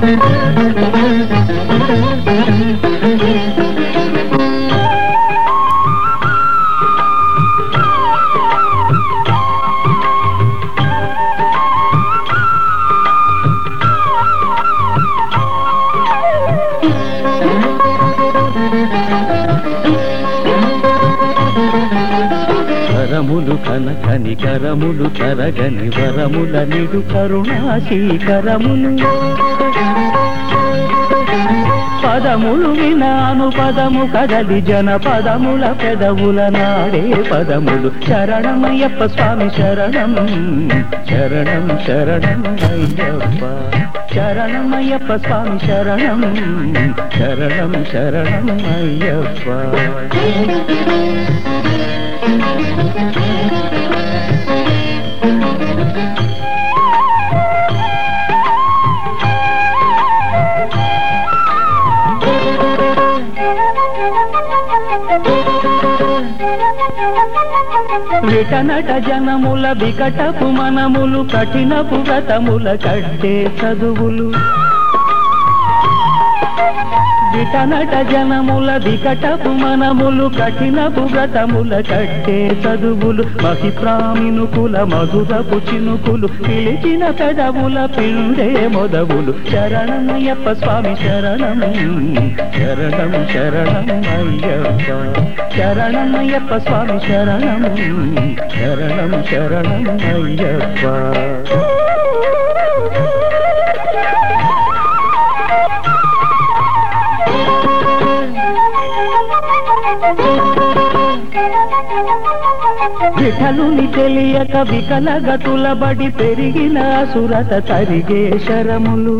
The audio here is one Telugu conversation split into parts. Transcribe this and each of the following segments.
Thank you. కరములు కనకని కరములు కరగని వరముల నిడు కరుణాశీకరములు పదములు వినాను పదము కదలి జన పదముల పెదవుల నాడే పదములు. శరణమయ్యప్ప స్వామి శరణం శరణం శరణం అయ్యప్ప. శరణమయ్యప్ప స్వామి శరణం శరణం శరణం అయ్యప్ప. విటనట జనముల వికటపు మనములు కఠినపు గతముల కట్టే చదువులు. విటనట జనముల వికటపు మనములు కఠినపు వ్రతముల కట్టే చదువులు మహిప్రామినుకుల మధురపు చినుకులు పిలిచిన పెదవుల పిండే మొదవులు. శరణమయ్యప్ప స్వామి శరణం శరణం శరణం అయ్యప్ప. శరణమయ్యప్ప స్వామి శరణం శరణం శరణం అయ్యప్ప. విఠలుని తెలియక వికలగతుల బడి పెరిగిన సురత తరిగే శరములు.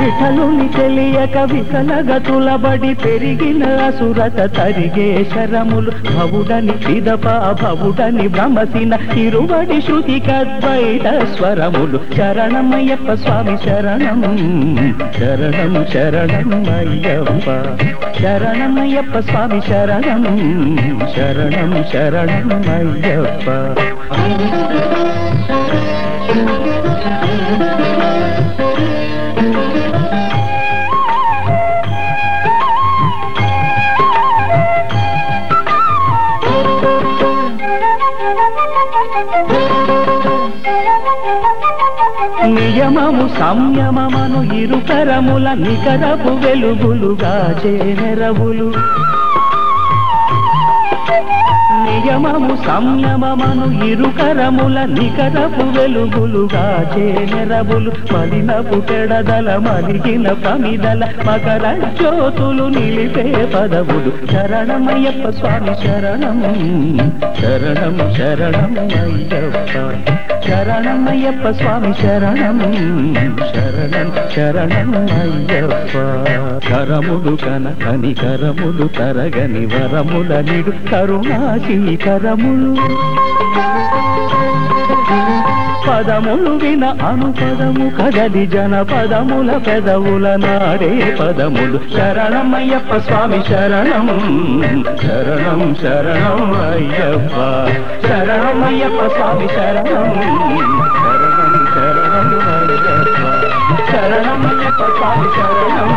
విఠలుని తెలియక వికలగతుల బడి పెరిగిన సురత తరిగే శరములు. భవుడని పిదప భవుడని భ్రమసిన ఇరువడి శృతి కద్వైత స్వరములు. శరణమయ్యప్ప స్వామి శరణం శరణం శరణం అయ్యప్ప. శరణమయ్యప్ప స్వామి శరణం శరణం శరణం అయ్యప్ప. నియమము సంయమమను ఇరుకరముల నికరపు వెలుగులుగా చేనెరవులు. సంయమము సంయమమను ఇరుకరముల నికరపు వెలుగులుగా చేనెరవులు మలినపు పెడదల మలిగిన ప్రమిదల మకర జ్యోతులు నిలిపే పదవులు శరణమయ్యప్ప స్వామి శరణం శరణం శరణం అయ్యప్ప శరణమయ్యప్ప స్వామి శరణం. శరణం శరణం అయ్యప్ప. కరములు కనకని కరములు తరగని వరముల నిడు కరుణాశీకరములు పదములు విన అనుపదము కదలి జన పదముల పెదవుల నాడే పదములు. శరణమయ్యప్ప స్వామి శరణం. శరణం శరణం అయ్యప్ప. అయ్యప్ప స్వామి శరణం శరణం శరణం శరణం అయ్యప్ప స్వామి శరణం